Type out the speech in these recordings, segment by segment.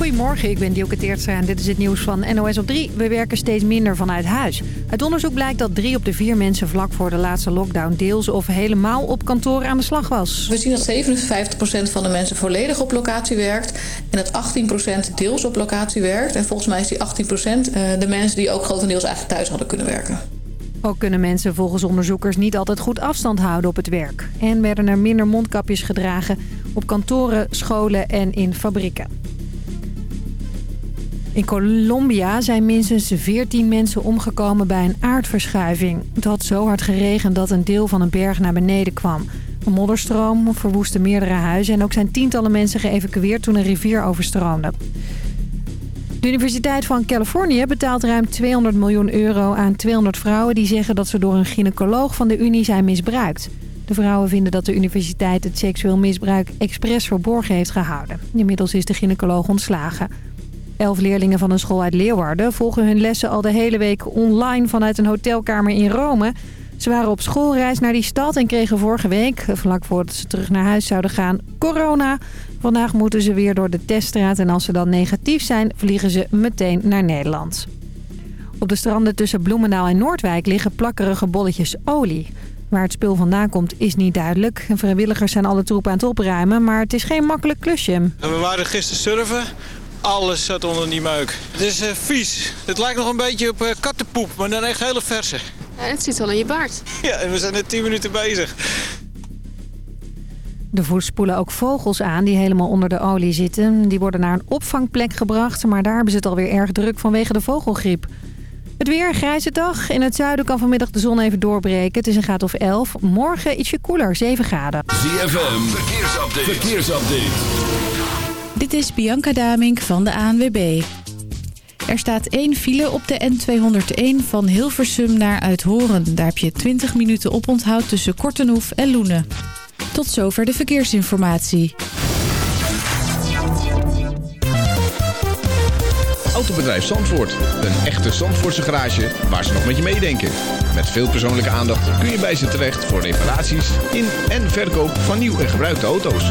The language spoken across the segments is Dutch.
Goedemorgen, ik ben Dielke Teertstra en dit is het nieuws van NOS op 3. We werken steeds minder vanuit huis. Uit onderzoek blijkt dat drie op de vier mensen vlak voor de laatste lockdown... deels of helemaal op kantoor aan de slag was. We zien dat 57% van de mensen volledig op locatie werkt... en dat 18% deels op locatie werkt. En volgens mij is die 18% eh, de mensen die ook grotendeels eigenlijk thuis hadden kunnen werken. Ook kunnen mensen volgens onderzoekers niet altijd goed afstand houden op het werk. En werden er minder mondkapjes gedragen op kantoren, scholen en in fabrieken. In Colombia zijn minstens 14 mensen omgekomen bij een aardverschuiving. Het had zo hard geregend dat een deel van een berg naar beneden kwam. Een modderstroom verwoestte meerdere huizen en ook zijn tientallen mensen geëvacueerd toen een rivier overstroomde. De Universiteit van Californië betaalt ruim 200 miljoen euro aan 200 vrouwen... die zeggen dat ze door een gynaecoloog van de Unie zijn misbruikt. De vrouwen vinden dat de universiteit het seksueel misbruik expres verborgen heeft gehouden. Inmiddels is de gynaecoloog ontslagen. Elf leerlingen van een school uit Leeuwarden volgen hun lessen al de hele week online vanuit een hotelkamer in Rome. Ze waren op schoolreis naar die stad en kregen vorige week, vlak voordat ze terug naar huis zouden gaan, corona. Vandaag moeten ze weer door de teststraat en als ze dan negatief zijn, vliegen ze meteen naar Nederland. Op de stranden tussen Bloemendaal en Noordwijk liggen plakkerige bolletjes olie. Waar het spul vandaan komt is niet duidelijk. Vrijwilligers zijn alle troepen aan het opruimen, maar het is geen makkelijk klusje. We waren gisteren surfen. Alles zat onder die meuk. Het is uh, vies. Het lijkt nog een beetje op uh, kattenpoep, maar dan echt hele verse. Ja, het zit al in je baard. Ja, en we zijn net 10 minuten bezig. De voet spoelen ook vogels aan die helemaal onder de olie zitten. Die worden naar een opvangplek gebracht, maar daar hebben ze het alweer erg druk vanwege de vogelgriep. Het weer, grijze dag. In het zuiden kan vanmiddag de zon even doorbreken. Het is een graad of 11. Morgen ietsje koeler, 7 graden. ZFM, verkeersupdate. verkeersupdate. Dit is Bianca Damink van de ANWB. Er staat één file op de N201 van Hilversum naar Uithoren. Daar heb je 20 minuten oponthoud tussen Kortenhoef en Loenen. Tot zover de verkeersinformatie. Autobedrijf Zandvoort. Een echte Zandvoortse garage waar ze nog met je meedenken. Met veel persoonlijke aandacht kun je bij ze terecht voor reparaties in en verkoop van nieuw en gebruikte auto's.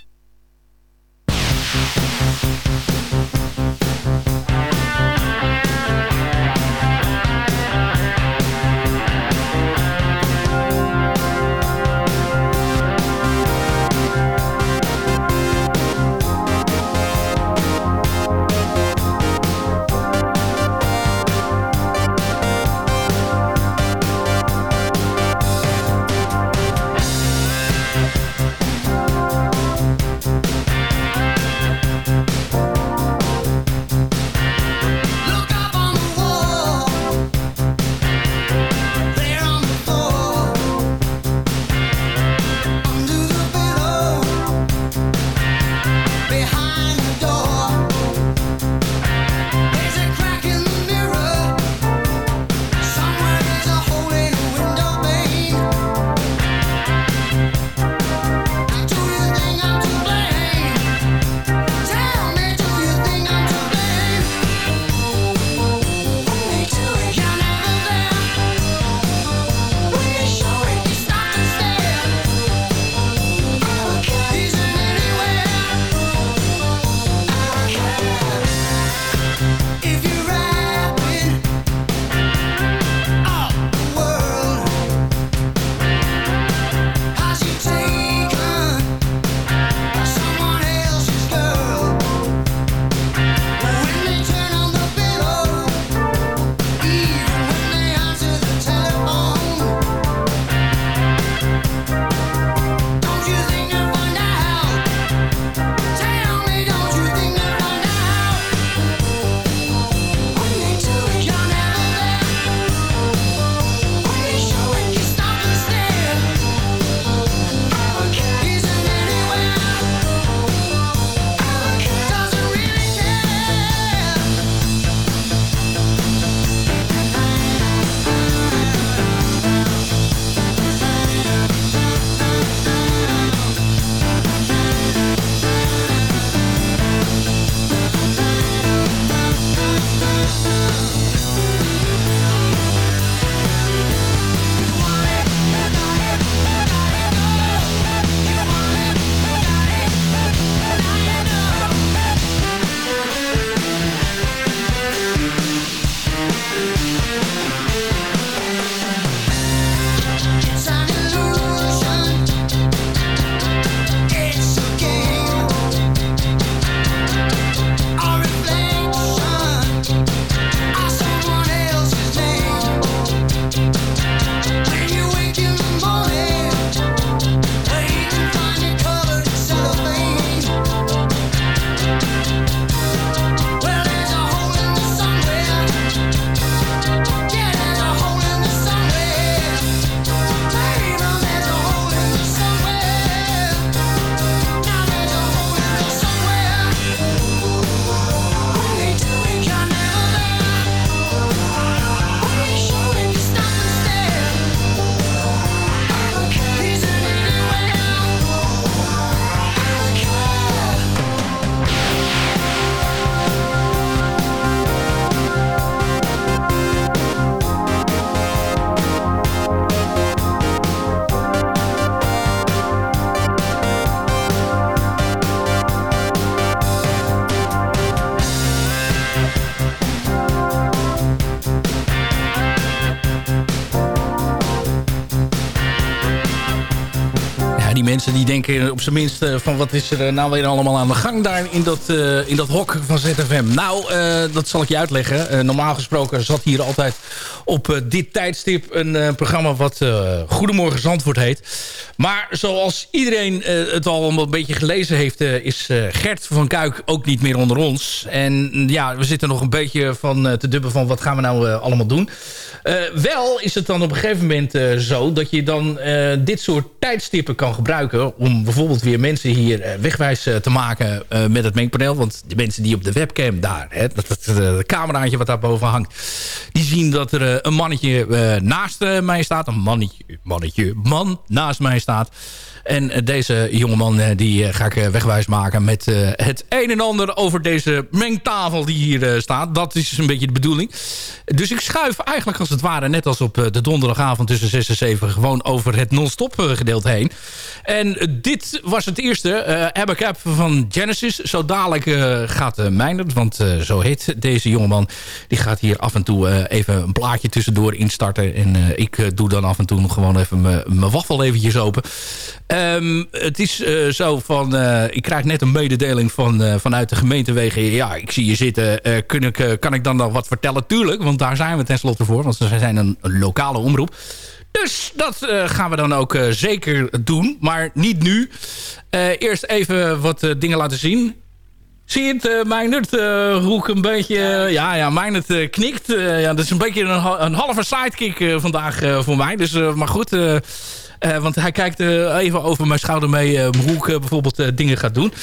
Mensen die denken op zijn minst van wat is er nou weer allemaal aan de gang daar in dat, in dat hok van ZFM. Nou, dat zal ik je uitleggen. normaal gesproken zat hier altijd op dit tijdstip een programma wat Goedemorgen Zandvoort heet. Maar zoals iedereen het al een beetje gelezen heeft, is Gert van Kuik ook niet meer onder ons. En ja, we zitten nog een beetje van te dubben van wat gaan we nou allemaal doen. Wel is het dan op een gegeven moment zo dat je dan dit soort tijdstippen kan gebruiken... om bijvoorbeeld weer mensen hier wegwijs te maken met het mengpaneel. Want de mensen die op de webcam daar, hè, dat, dat, cameraatje wat daar boven hangt... die zien dat er een mannetje naast mij staat. Een mannetje, mannetje, man naast mij staat... En eh, deze jongeman eh, die eh, ga ik wegwijs maken met het een en ander over deze mengtafel die hier staat. Dat is een beetje de bedoeling. Dus ik schuif eigenlijk als het ware net als op de donderdagavond tussen 6 en 7 gewoon over het non-stop gedeelte heen. En dit was het eerste. Uh, van Genesis. Zo dadelijk gaat uh, want zo heet deze jongeman. Die gaat hier af en toe even een plaatje tussendoor instarten. En ik doe dan af en toe gewoon even mijn waffel eventjes open. Um, het is zo van... Ik krijg net een mededeling van, vanuit de gemeentewegen. Ja, ik zie je zitten. kun ik, kan ik dan nog wat vertellen? Tuurlijk, want daar zijn we tenslotte voor. Want ze zijn een, lokale omroep. Dus dat gaan we dan ook zeker doen. Maar niet nu. eerst even wat dingen laten zien. Zie je het, Meijnerd? Uh, hoe ik een beetje... Ja, ja, Meijnerd uh, knikt. ja, dat is een beetje een, een halve sidekick vandaag voor mij. Dus, maar goed... Want hij kijkt even over mijn schouder mee hoe ik bijvoorbeeld dingen ga doen.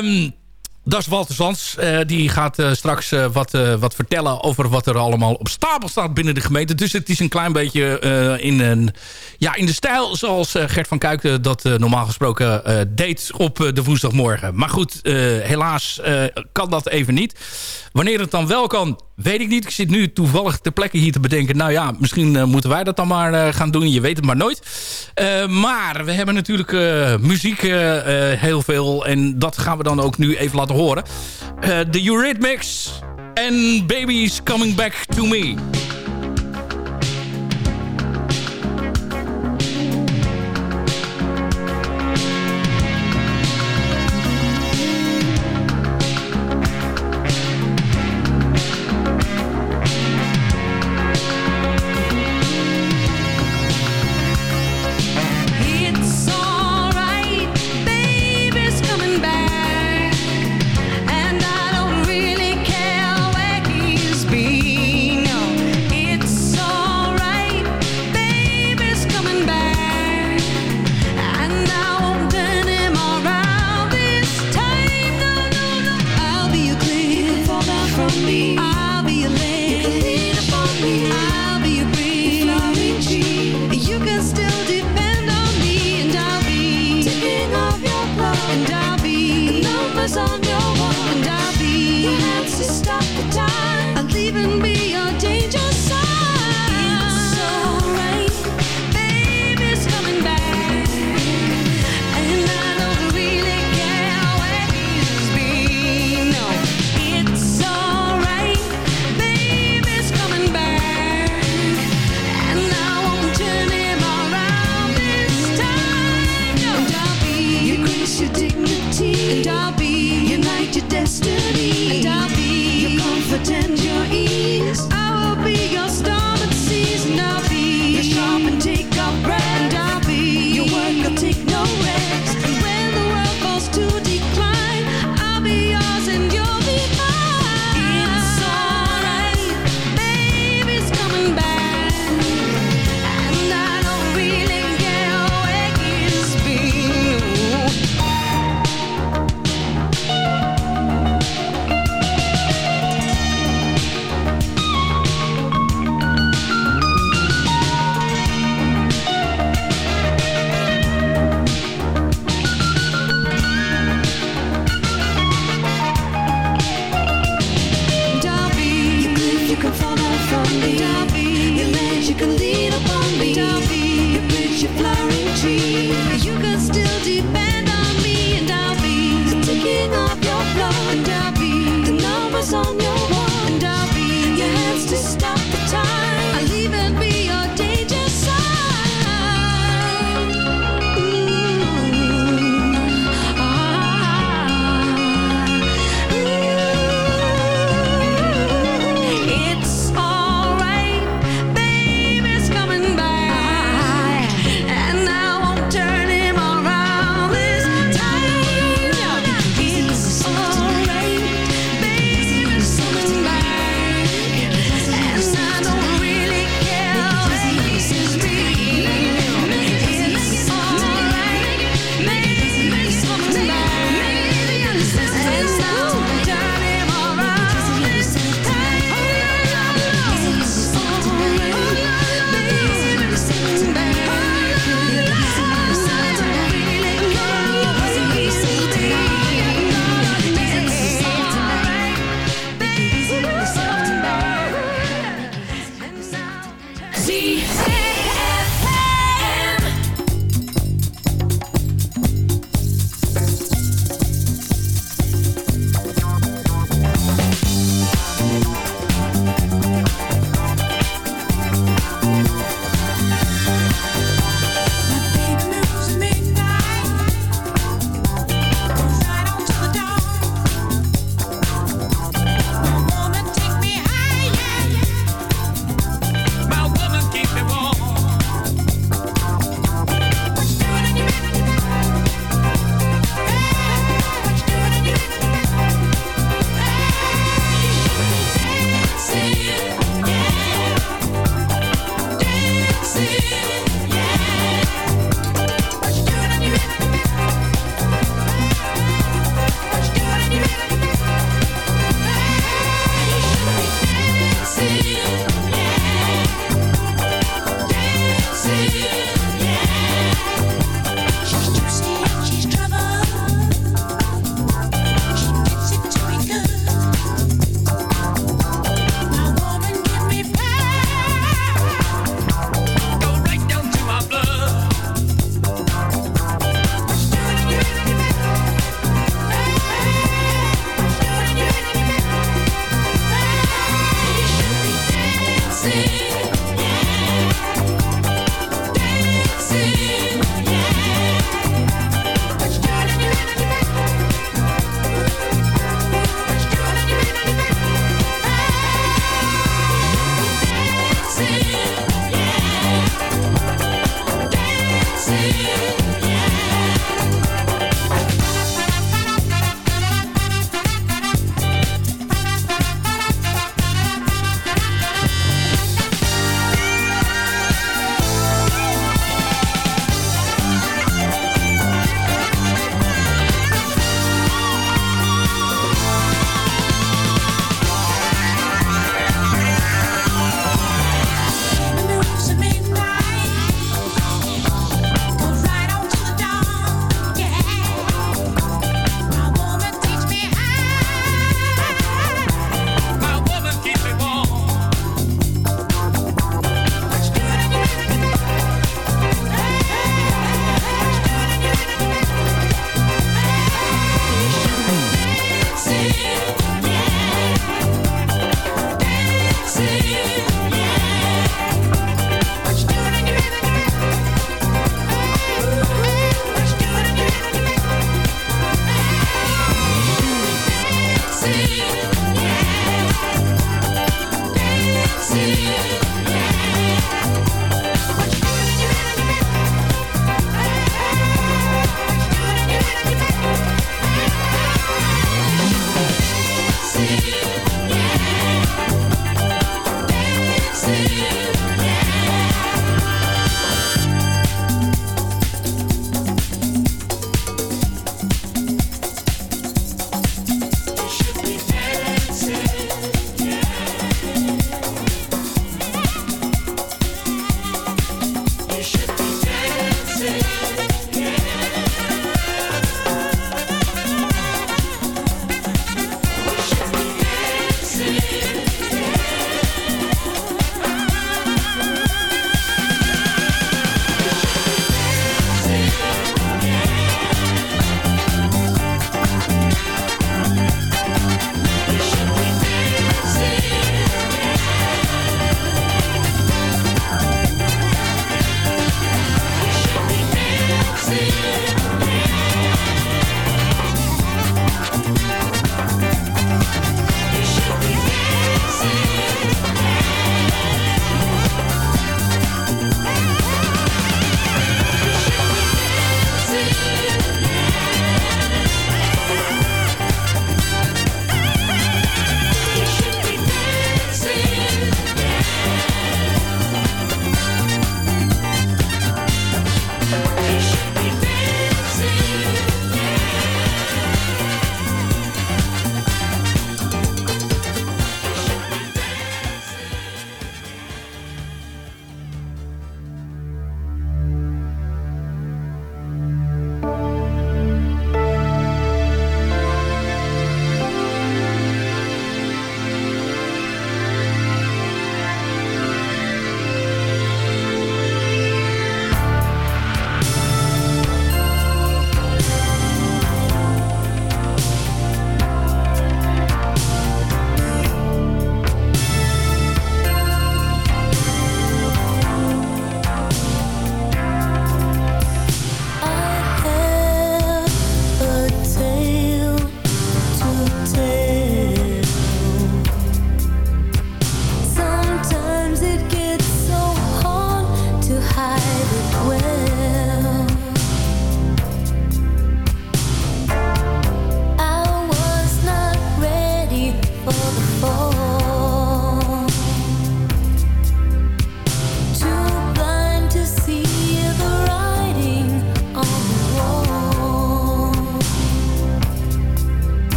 Um, dat is Walter Zans. Uh, die gaat uh, straks uh, wat, wat vertellen over wat er allemaal op stapel staat binnen de gemeente. Dus het is een klein beetje in, een, ja, in de stijl zoals Gert van Kuik dat normaal gesproken deed op de woensdagmorgen. Maar goed, helaas kan dat even niet. Wanneer het dan wel kan, weet ik niet. Ik zit nu toevallig ter plekke hier te bedenken... nou ja, misschien moeten wij dat dan maar gaan doen. Je weet het maar nooit. Maar we hebben natuurlijk muziek heel veel. En dat gaan we dan ook nu even laten horen. De Eurythmics en Baby's Coming Back to Me.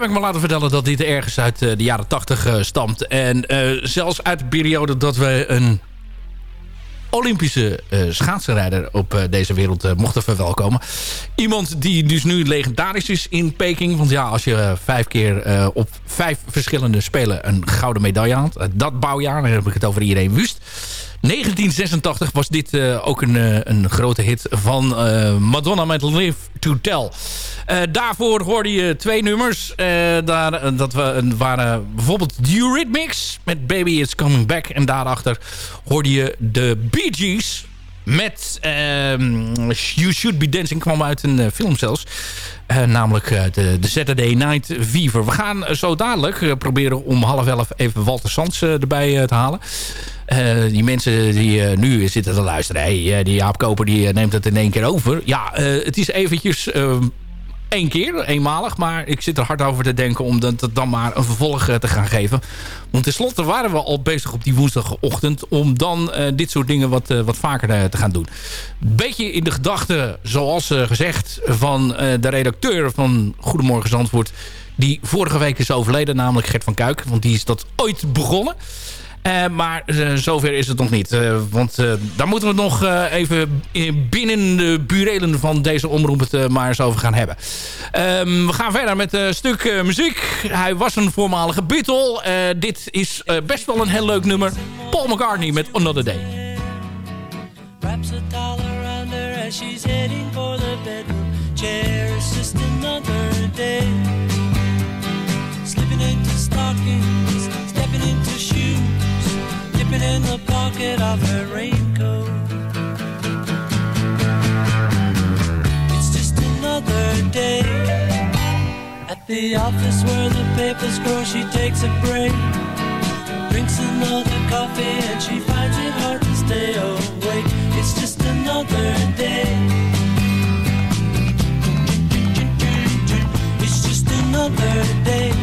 Heb ik me laten vertellen dat dit ergens uit de jaren 80 stamt. En zelfs uit de periode dat we een Olympische uh, schaatsenrijder op deze wereld mochten verwelkomen. Iemand die dus nu legendarisch is in Peking. Want ja, als je vijf keer op vijf verschillende spelen een gouden medaille had. dat bouwjaar, dan heb ik het over iedereen Wust. 1986 was dit uh, ook een, uh, een grote hit van uh, Madonna met Live to Tell. daarvoor hoorde je twee nummers. daar, dat waren bijvoorbeeld Eurythmics met Baby It's Coming Back. En daarachter hoorde je de Bee Gees met ehm, You Should Be Dancing. kwam uit een film zelfs. namelijk de, de, Saturday Night Fever. We gaan zo dadelijk proberen om half elf even Walter Sands erbij te halen. Die mensen die nu zitten te luisteren. Die Jaap Koper die neemt het in één keer over. Ja, het is eventjes één keer, eenmalig. Maar ik zit er hard over te denken om dat, dan maar een vervolg te gaan geven. Want tenslotte waren we al bezig op die woensdagochtend... om dan dit soort dingen wat, wat vaker te gaan doen. Beetje in de gedachte, zoals gezegd... van de redacteur van Goedemorgen Zandvoort... die vorige week is overleden, namelijk Gert van Kuik. Want die is dat ooit begonnen... Uh, maar uh, zover is het nog niet. Uh, want daar moeten we het nog even binnen de burelen van deze omroep het maar eens over gaan hebben. Um, we gaan verder met een stuk muziek. Hij was een voormalige Beatle. dit is best wel een heel leuk nummer. Paul McCartney met Another Day. In the pocket of her raincoat. It's just another day. At the office where the papers grow, she takes a break. Drinks another coffee and she finds it hard to stay awake. It's just another day. It's just another day.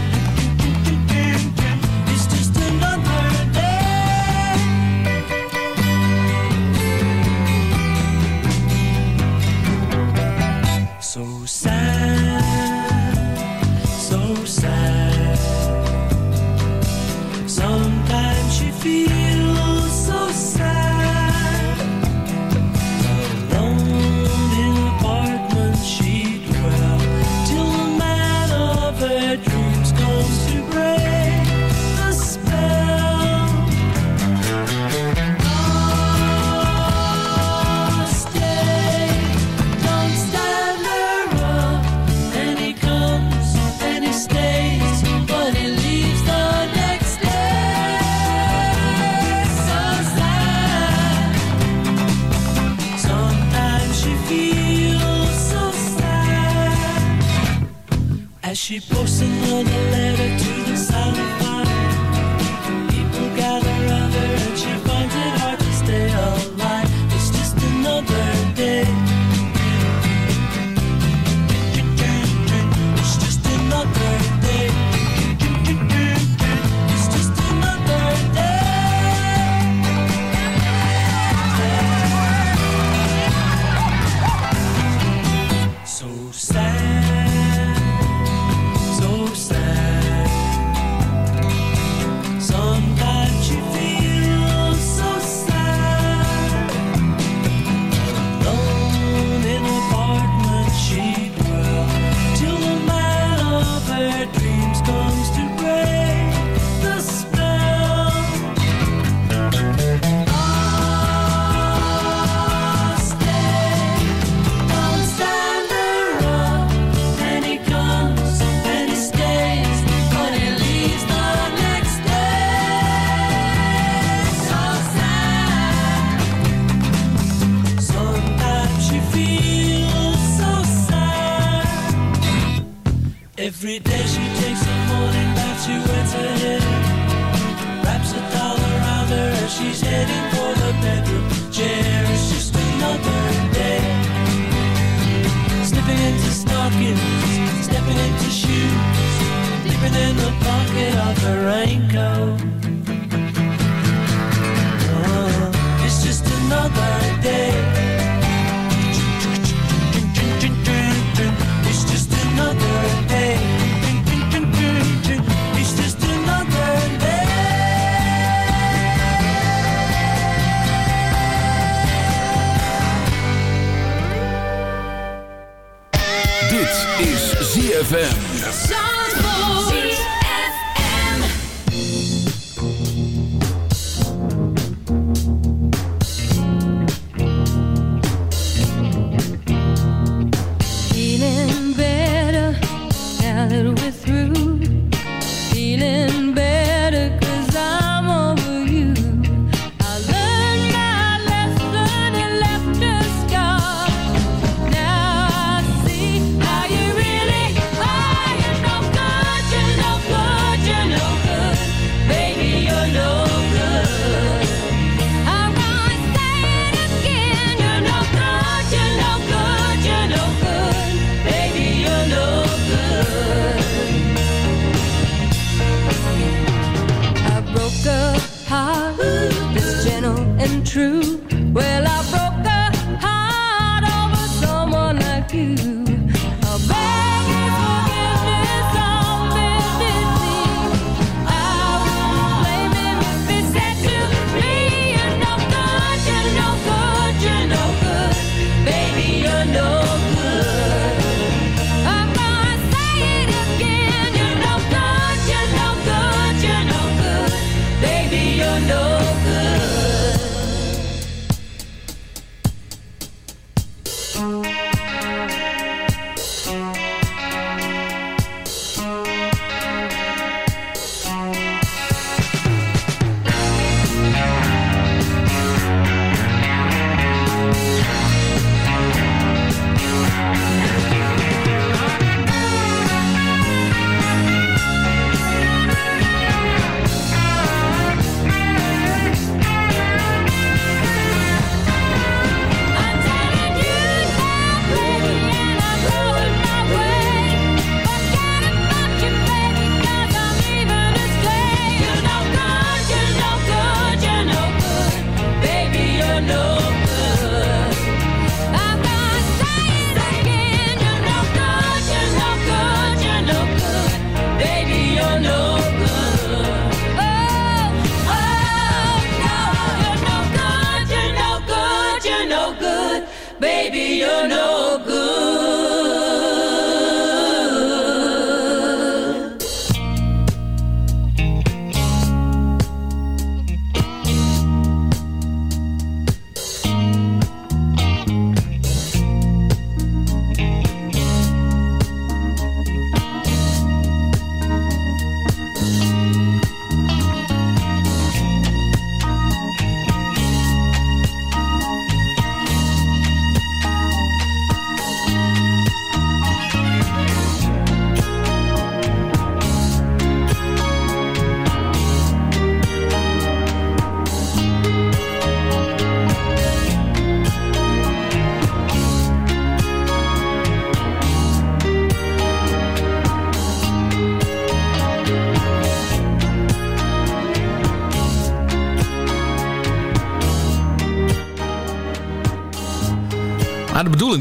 of the land.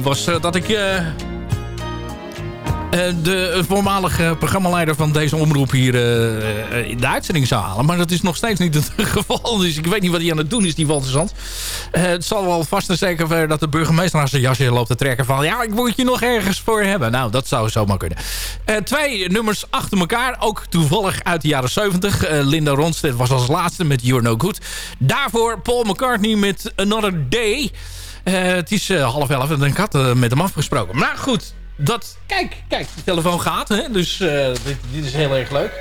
Was eh, dat ik... eh, eh, de voormalige programmaleider van deze omroep hier in de uitzending zou halen. Maar dat is nog steeds niet het geval. Dus ik weet niet wat hij aan het doen is, die Walter Zand. Het zal wel vast en zeker dat de burgemeester aan zijn jasje loopt te trekken van... ja, ik moet je nog ergens voor hebben. Nou, dat zou zomaar kunnen. Twee nummers achter elkaar. Ook toevallig uit de jaren 70. Eh, Linda Ronstedt was als laatste met You're No Good. Daarvoor Paul McCartney met Another Day... Eh, het is eh, half elf en ik had eh, met hem afgesproken. Maar goed, dat, kijk, kijk, de telefoon gaat. Hè? Dus dit, dit is heel erg leuk.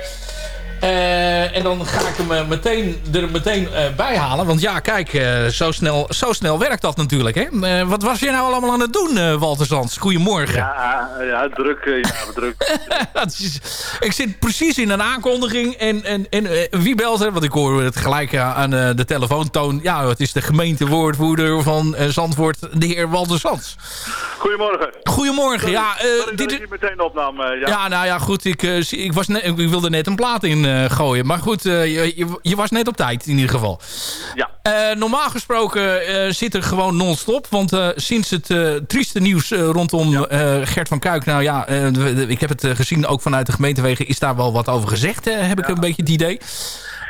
Eh, en dan ga ik hem eh, meteen, er meteen eh, bij halen. Want ja, kijk, zo, snel, zo snel werkt dat natuurlijk. Hè? Wat was je nou allemaal aan het doen, Walter Zands? Goedemorgen. Ja, ja druk. Ja, druk. Is- ik zit precies in een aankondiging. En, en, en wie belt er? Want ik hoor het gelijk aan de telefoontoon. Ja, het is de gemeentewoordvoerder van Zandvoort, de heer Walter Zands. Goedemorgen. Goedemorgen. Ja, dat dit, niet meteen opnam. ja. ja, nou ja, goed. Ik, ik, was ik wilde net een plaat in gooien. Maar goed, eh, je, je, je was net op tijd in ieder geval. Ja. Eh, normaal gesproken eh, zit er gewoon non-stop. Want eh, sinds het eh, trieste nieuws eh, rondom eh, Gert van Kuik... Nou ja, eh, ik heb het eh, gezien ook vanuit de gemeentewegen... is daar wel wat over gezegd, eh, heb ik een beetje het idee.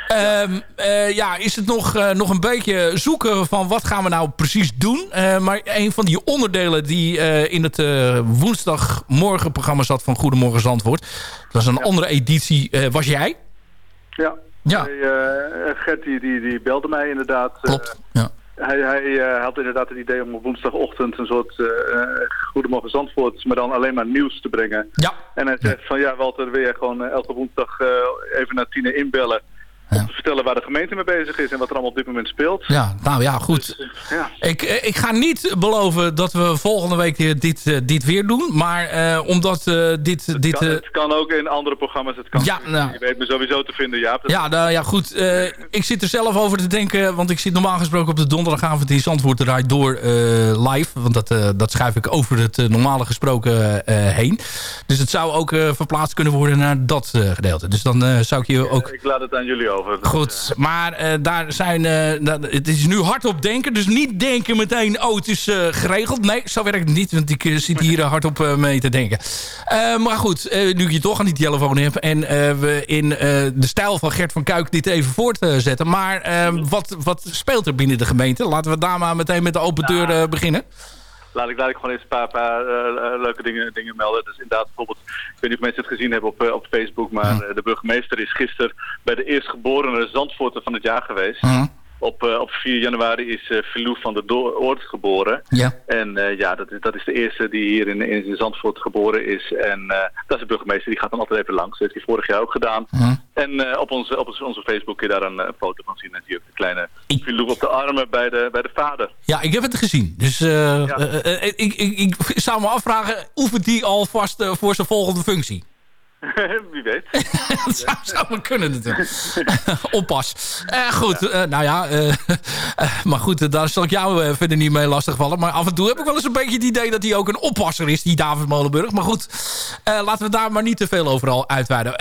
Ehm, eh, ja, is het nog, eh, nog een beetje zoeken van wat gaan we nou precies doen. Eh, maar een van die onderdelen die in het woensdagmorgenprogramma zat van Goedemorgen Zandvoort. Dat was een andere editie, was jij? Ja. Ja. Hey, eh, Gert die, die, die belde mij inderdaad. eh, Klopt, ja. Hij, hij eh, had inderdaad het idee om op woensdagochtend een soort eh, Goedemorgen Zandvoort, maar dan alleen maar nieuws te brengen. Ja. En hij zegt van ja Walter, wil je gewoon elke woensdag even naar tien inbellen om te vertellen waar de gemeente mee bezig is en wat er allemaal op dit moment speelt. Ja, nou ja, goed. Ja. Ik, eh, ik ga niet beloven dat we volgende week dit, dit, eh, dit weer doen. Maar eh, omdat eh, dit... dit Kan, eh, het kan ook in andere programma's. Het kan, Ja, nou. Je weet me sowieso te vinden, Jaap. Ja, nou ja, goed. eh, ik zit er zelf over te denken. Want ik zit normaal gesproken op de donderdagavond in Zandvoort eruit door eh, live. Want dat, eh, dat schuif ik over het eh, normale gesproken eh, heen. Dus het zou ook eh, verplaatst kunnen worden naar dat eh, gedeelte. Dus dan eh, zou ik je ook... Ik laat het aan jullie over. Goed, maar eh, daar zijn, eh, dat- het is nu hardop denken. Dus niet denken meteen, oh het is eh, geregeld. Nee, zo werkt het niet, want ik eh, zit hier eh, hardop eh, mee te denken. Eh, maar goed, eh, nu ik je toch aan die telefoon heb... en eh, we in eh, de stijl van Gert van Kuik dit even voortzetten. maar eh, wat, wat speelt er binnen de gemeente? Laten we daar maar meteen met de open deur eh, beginnen. Laat ik, laat ik gewoon eens een paar, paar eh, eh, leuke dingen, dingen melden. Dus inderdaad, bijvoorbeeld, ik weet niet of mensen het gezien hebben op, eh, op Facebook, maar de burgemeester is gisteren bij de eerstgeborene Zandvoorter van het jaar geweest. Op, eh, op 4 januari is eh Filou van der Oort geboren. Ja. En eh, ja, dat is, dat is de eerste die hier in, in Zandvoort geboren is. En dat is de burgemeester, die gaat dan altijd even langs. Dat heeft hij vorig jaar ook gedaan. En eh, op, onze, op onze Facebook kun je daar een foto van zien. En zie je ook de kleine Filou op de armen bij de, bij de vader. Ja, ik heb het gezien. Dus ik, ik, ik zou me afvragen, oefent die alvast voor zijn volgende functie? Wie weet. dat zou, zou wel kunnen natuurlijk. Oppas. Eh, goed, eh, nou ja. eh, maar goed, daar zal ik jou verder niet mee lastigvallen. Maar af en toe heb ik wel eens een beetje het idee dat hij ook een oppasser is, die David Molenburg. Maar goed, laten we daar maar niet te veel overal uitweiden.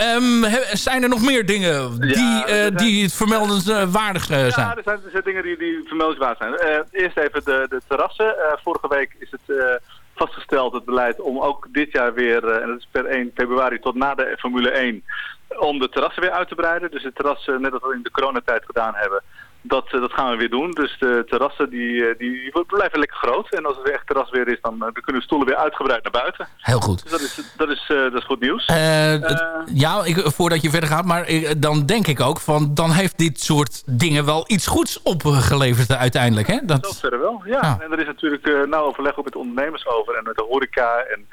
He- zijn er nog meer dingen die, eh, die het vermeldenswaardig zijn? Ja, er zijn, er zijn dingen die, die vermeldenswaard zijn. Eerst even de, de terrassen. Vorige week is het vastgesteld, het beleid, om ook dit jaar weer, eh, en dat is per 1 februari tot na de Formule 1, om de terrassen weer uit te breiden. Dus de terrassen, net als we in de coronatijd gedaan hebben, dat, eh, dat gaan we weer doen. Dus de terrassen die, eh, die blijven lekker groot. En als het echt terras weer is, dan, eh, dan kunnen de stoelen weer uitgebreid naar buiten. Heel goed. Dus dat is, dat is, dat is goed nieuws. Ja, ik, voordat je verder gaat, maar ik- dan denk ik ook van... dan heeft dit soort dingen wel iets goeds opgeleverd uiteindelijk. Hè? Dat, Dat verder wel, ja. En er is natuurlijk nauw overleg ook met de ondernemers over en met de horeca. En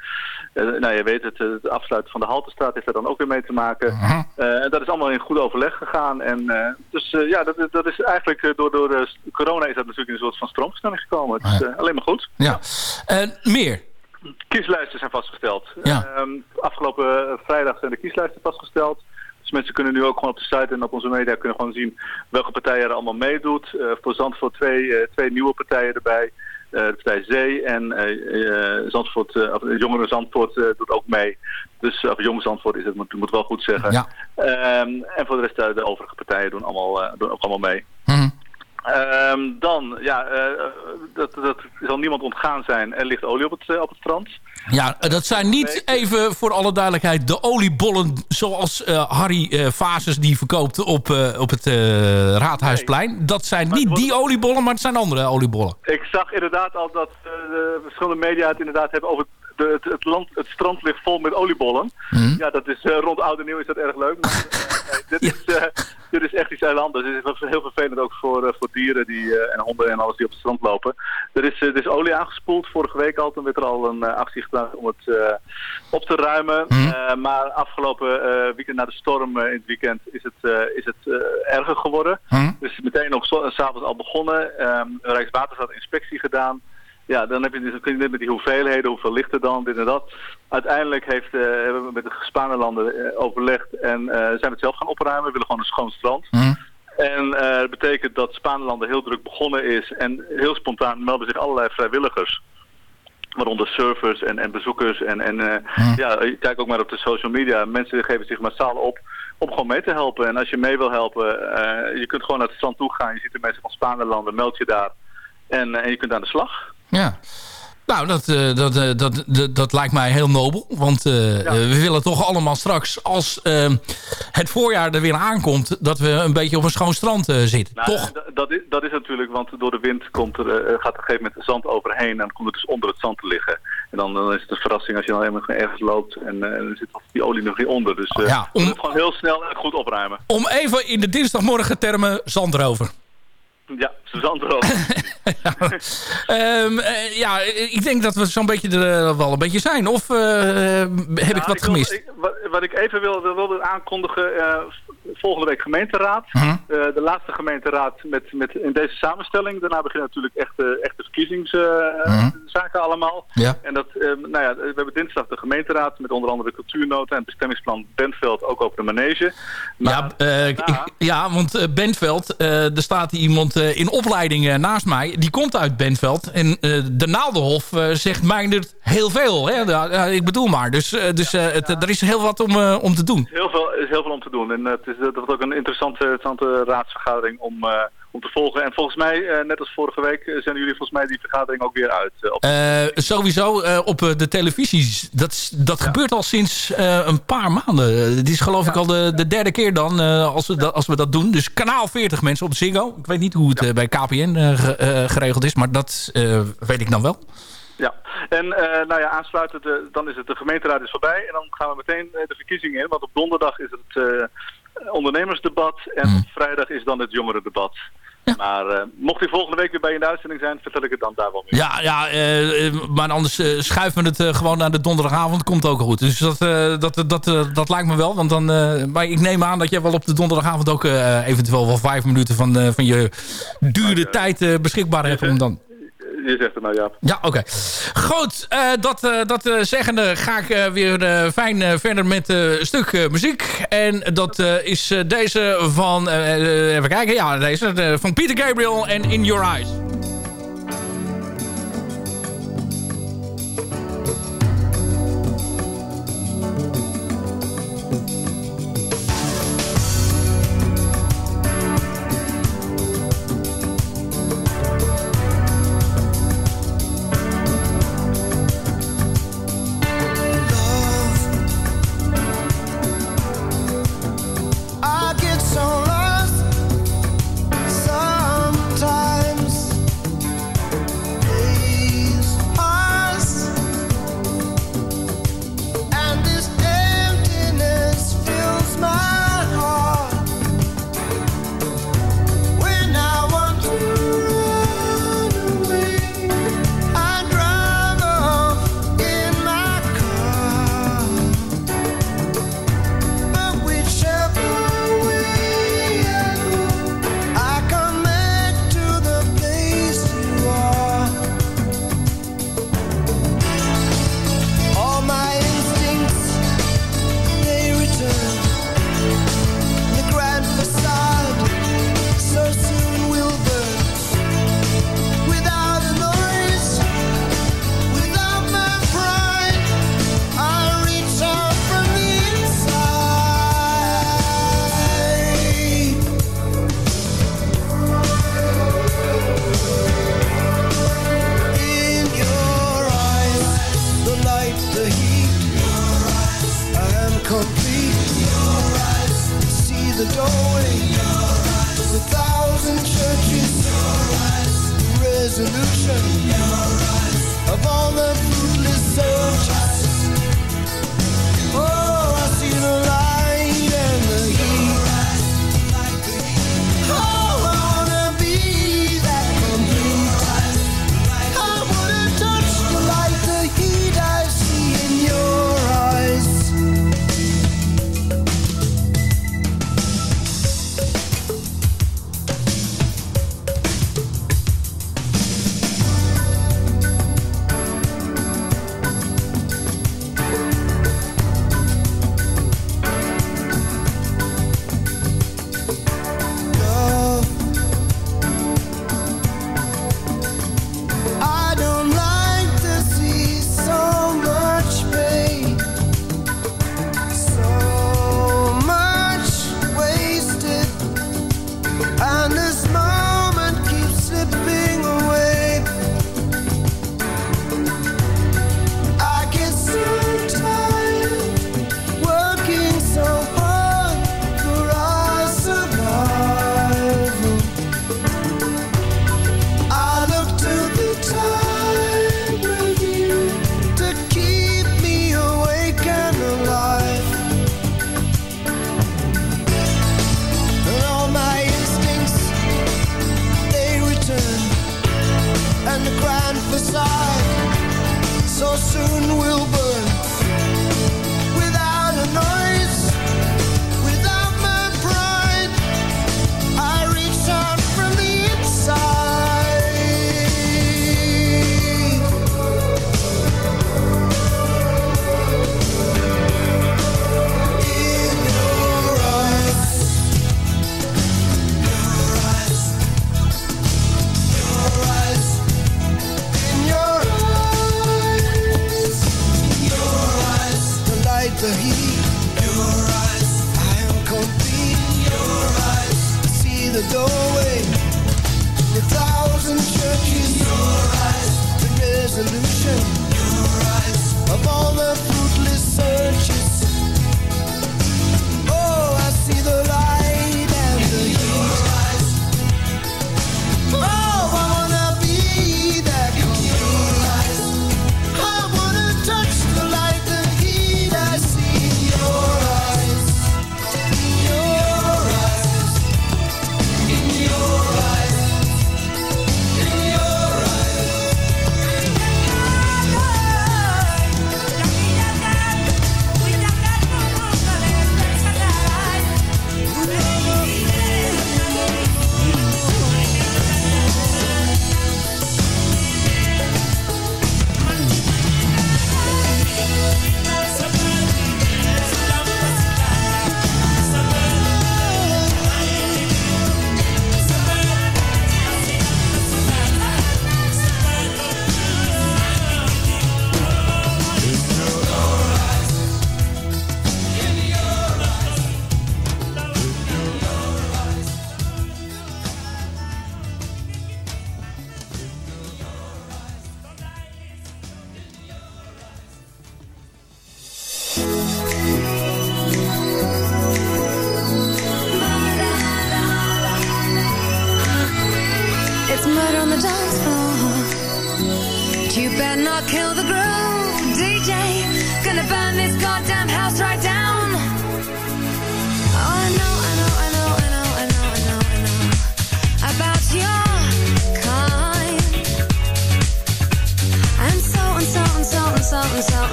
eh, nou, je weet het, eh, het afsluiten van de Haltestraat heeft daar dan ook weer mee te maken. Eh, en dat is allemaal in goed overleg gegaan. En, eh, dus eh, ja, dat, dat is eigenlijk eh, door, door eh, corona is dat natuurlijk in een soort van stroomversnelling gekomen. Het is eh, alleen maar goed. ja. Eh, meer. Kieslijsten zijn vastgesteld. Ja. Ehm, afgelopen eh, vrijdag zijn de kieslijsten vastgesteld. Dus mensen kunnen nu ook gewoon op de site en op onze media kunnen gewoon zien welke partij er allemaal meedoet. Eh voor Zandvoort twee, eh, twee nieuwe partijen erbij. Eh, de partij Zee en eh, eh, Zandvoort, Jongeren Zandvoort doet ook mee. Dus, of Jong Zandvoort is het, moet, moet wel goed zeggen. Ja. Ehm, en voor de rest de overige partijen doen, allemaal, doen ook allemaal mee. Ehm, dan, ja, eh, dat, dat zal niemand ontgaan zijn. Er ligt olie op het, eh, op het strand. Ja, eh, dat zijn niet even voor alle duidelijkheid de oliebollen zoals Harry Fases die verkoopt op, op het Raadhuisplein. Dat zijn niet die oliebollen, maar het zijn andere oliebollen. Ik zag inderdaad al dat de verschillende media het inderdaad hebben over de, het, het, land, het strand ligt vol met oliebollen. Mhm. Ja, dat is eh, rond Oud en Nieuw is dat erg leuk. Maar, eh, nee, dit, is, eh, dit is echt iets heel anders. Het is heel vervelend ook voor, voor dieren die, en honden en alles die op het strand lopen. Er is, er is olie aangespoeld vorige week al. Toen werd er al een actie gedaan om het op te ruimen. Eh, maar afgelopen weekend na de storm in het weekend is het, is het erger geworden. Dus meteen zo- s'avonds al begonnen. Ehm Rijkswaterstaat inspectie gedaan. Ja, dan, heb je, dus- met die hoeveelheden, hoeveel ligt er dan, dit en dat. Uiteindelijk heeft, eh, hebben we met de gespaarde landen eh, overlegd en eh, zijn we het zelf gaan opruimen. We willen gewoon een schoon strand. En eh, dat betekent dat Spaanlanden heel druk begonnen is en heel spontaan melden zich allerlei vrijwilligers. Waaronder surfers en, en bezoekers. En, en eh, ja, kijk ook maar op de social media. Mensen geven zich massaal op om gewoon mee te helpen. En als je mee wil helpen, je kunt gewoon naar het strand toe gaan. Je ziet de mensen van Spaanlanden, meld je daar. En, en je kunt aan de slag. Ja. Nou, dat, eh, dat, eh, dat, dat, dat lijkt mij heel nobel. Want eh, we willen toch allemaal straks, als eh, het voorjaar er weer aankomt... dat we een beetje op een schoon strand zitten. Nou, toch? Dat is, dat is natuurlijk, want door de wind komt er, gaat er op een gegeven moment zand overheen en dan komt het dus onder het zand te liggen. En dan, dan is het een verrassing als je dan helemaal ergens loopt en er zit die olie nog niet onder. Dus eh Ja, we om- het gewoon heel snel en goed opruimen. Om even in de dinsdagmorgen termen zandrover. Ja, zand erover. Ehm, eh, ja, ik denk dat we zo'n beetje er eh, wel een beetje zijn. Of eh, heb ik Ja, wat wil- gemist? ik- wat, wat ik even wilde, wilde aankondigen, volgende week gemeenteraad. Mhm. Eh, de laatste gemeenteraad met, met in deze samenstelling. Daarna beginnen natuurlijk echte, echte verkiezingszaken allemaal. Mhm. Ja. En dat, eh, nou ja, we hebben dinsdag de gemeenteraad met onder andere de cultuurnota en het bestemmingsplan Bentveld ook over de manege. Maar Ja, eh, ik- ja, want eh, Bentveld, eh, er staat iemand eh, in opleiding eh, naast mij. Die komt uit Bentveld. En eh, de Naaldenhof eh, zegt mij er heel veel. Hè? Ja, ik bedoel maar. Dus, eh, dus eh, het, er is heel wat om, eh, om te doen. Heel veel, is heel veel om te doen. En eh, het is, dat wordt ook een interessante, interessante raadsvergadering om, eh, om te volgen. En volgens mij, eh, net als vorige week, eh, zenden jullie volgens mij die vergadering ook weer uit. eh, op Eh, sowieso eh, op eh, de televisies. Dat, dat gebeurt al sinds eh, een paar maanden. Eh, Het is geloof ik al de, de derde keer dan eh, als, we dat, als we dat doen. Dus kanaal 40 mensen op Ziggo. Ik weet niet hoe het eh, bij KPN eh, ge- eh, geregeld is. Maar dat eh, weet ik dan wel. Ja, en eh, nou ja, aansluitend, eh, dan is het de gemeenteraad is voorbij. En dan gaan we meteen eh, de verkiezingen in. Want op donderdag is het eh, ondernemersdebat. En op vrijdag is dan het jongerendebat. Maar eh, mocht u volgende week weer bij je in de uitzending zijn, vertel ik het dan daar wel meer. Ja, ja eh, eh, maar anders eh, schuiven we het gewoon naar de donderdagavond. Komt ook goed. Dus dat, dat, dat, dat lijkt me wel. Want dan, maar ik neem aan dat jij wel op de donderdagavond ook eventueel wel vijf minuten van, van je dure tijd beschikbaar hebt. Om dan... Je zegt het nou, ja. Ja, oké. Goed, eh, dat, eh, dat eh, zeggende ga ik weer fijn verder met een stuk muziek. En dat is deze van, even kijken, ja, deze van Peter Gabriel en In Your Eyes.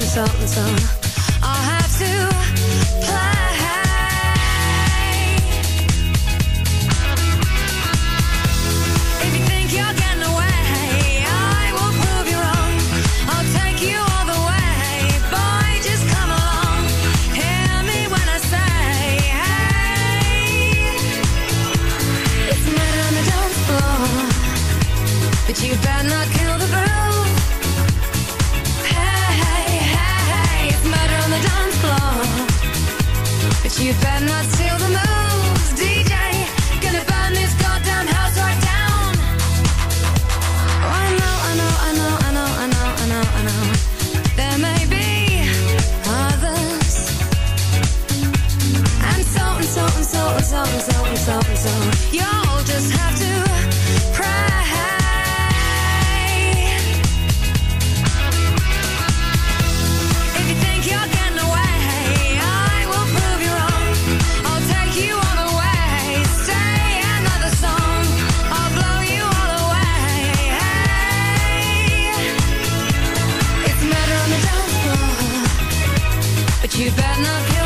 something, something. You better not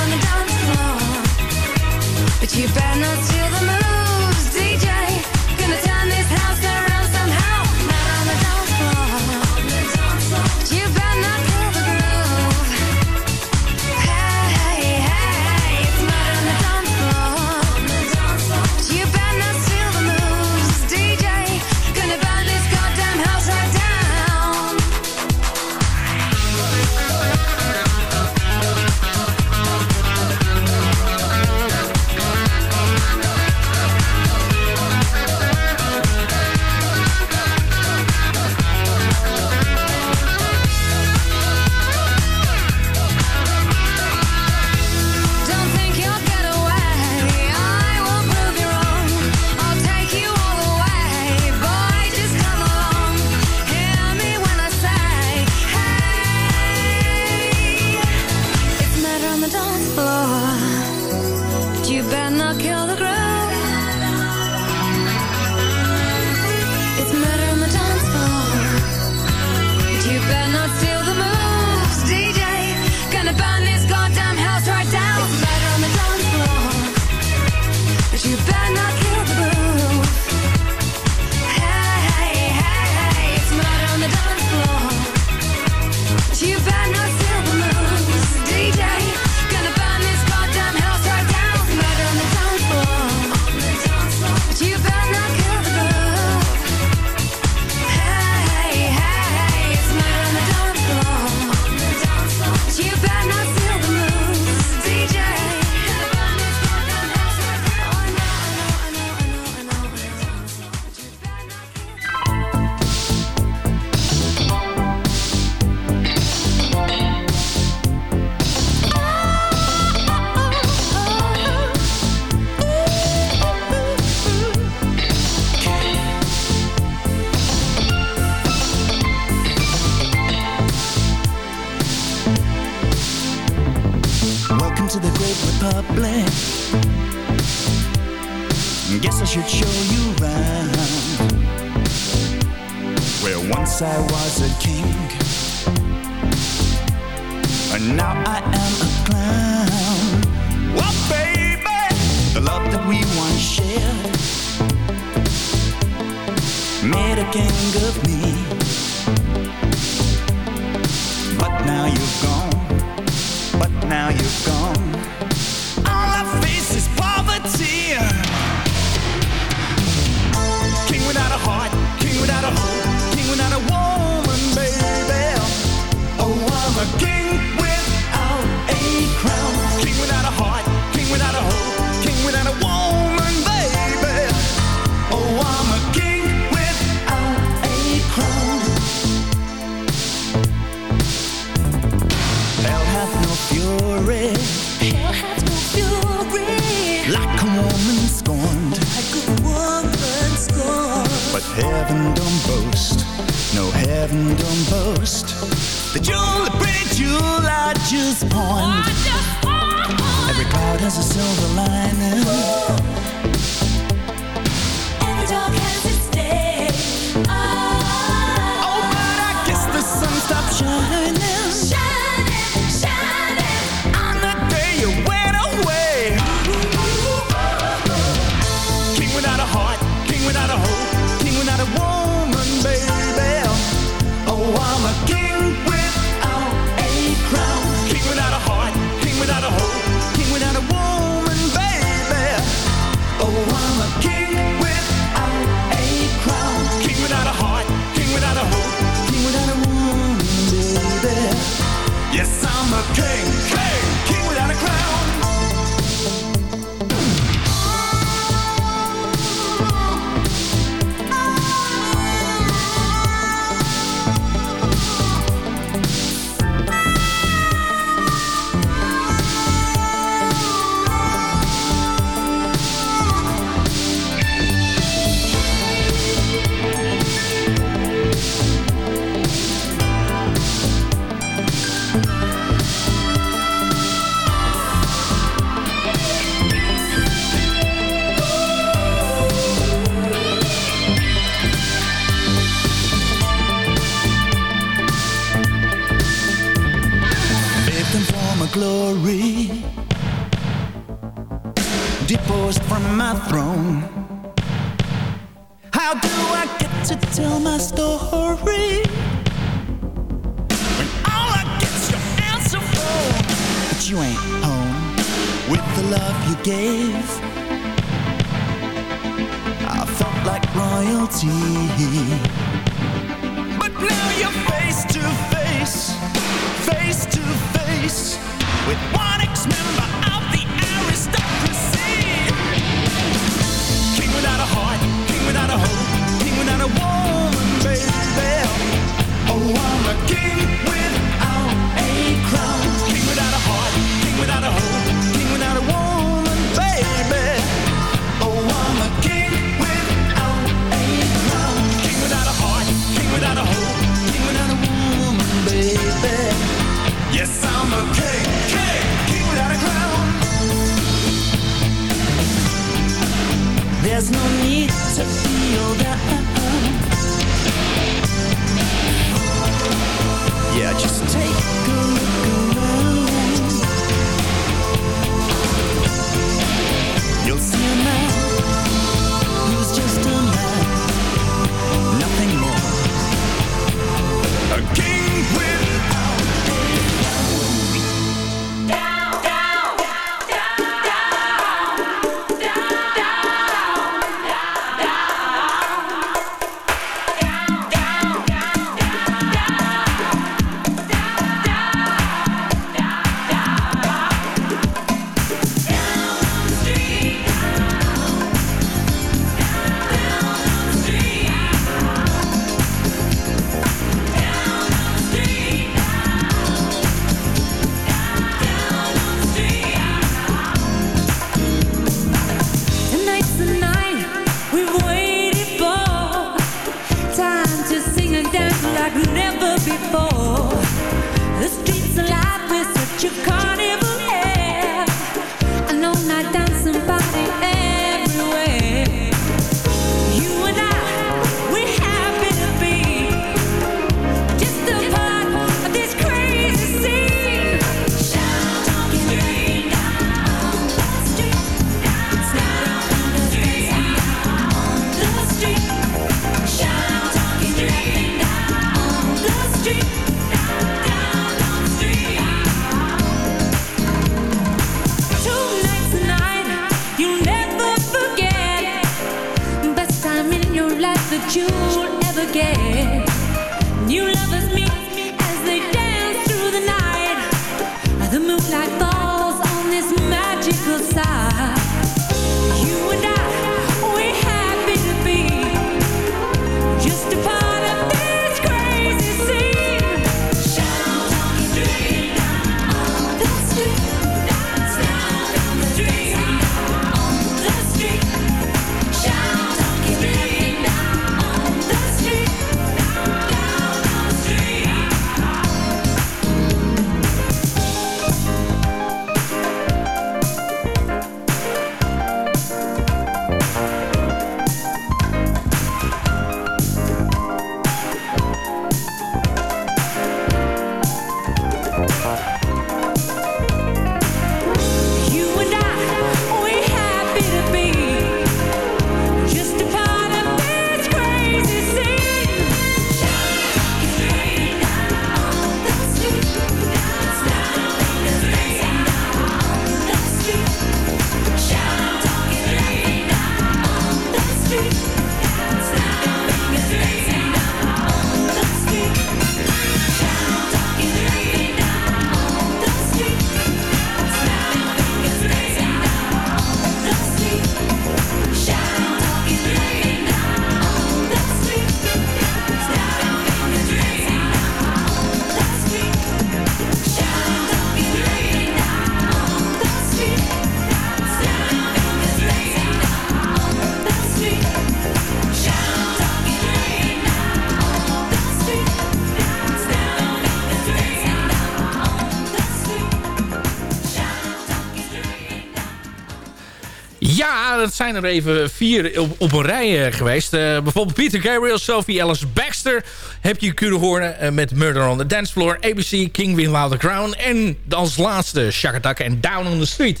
zijn er even vier op, op een rij eh, geweest. Eh, bijvoorbeeld Peter Gabriel, Sophie Alice Baxter... heb je kunnen horen eh, met Murder on the Dance Floor... ABC, King Without a Crown... en als laatste Shakatak en Down on the Street.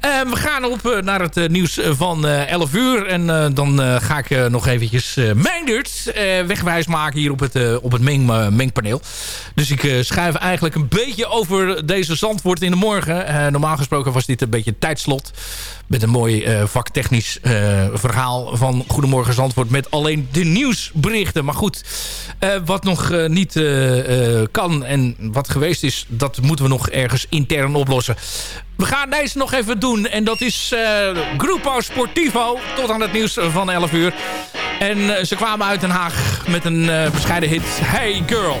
We gaan op naar het nieuws van eh 11 uur. En dan ga ik nog eventjes uh, Meindert wegwijs maken... hier op het, op het meng, mengpaneel. Dus ik schuif eigenlijk een beetje over deze Zandvoort in de morgen. Normaal gesproken was dit een beetje tijdslot met een mooi eh, vaktechnisch eh, verhaal van Goedemorgen Zandvoort... met alleen de nieuwsberichten. Maar goed, eh, wat nog eh, niet kan en wat geweest is... dat moeten we nog ergens intern oplossen. We gaan deze nog even doen. En dat is Grupo Sportivo. Tot aan het nieuws van 11 uur. En ze kwamen uit Den Haag met een bescheiden hit. Hey Girl.